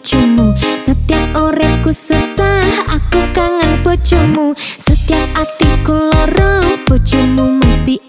Setiap orepku susah aku kangen bojomu. Setiap hatiku lorong bojomu mesti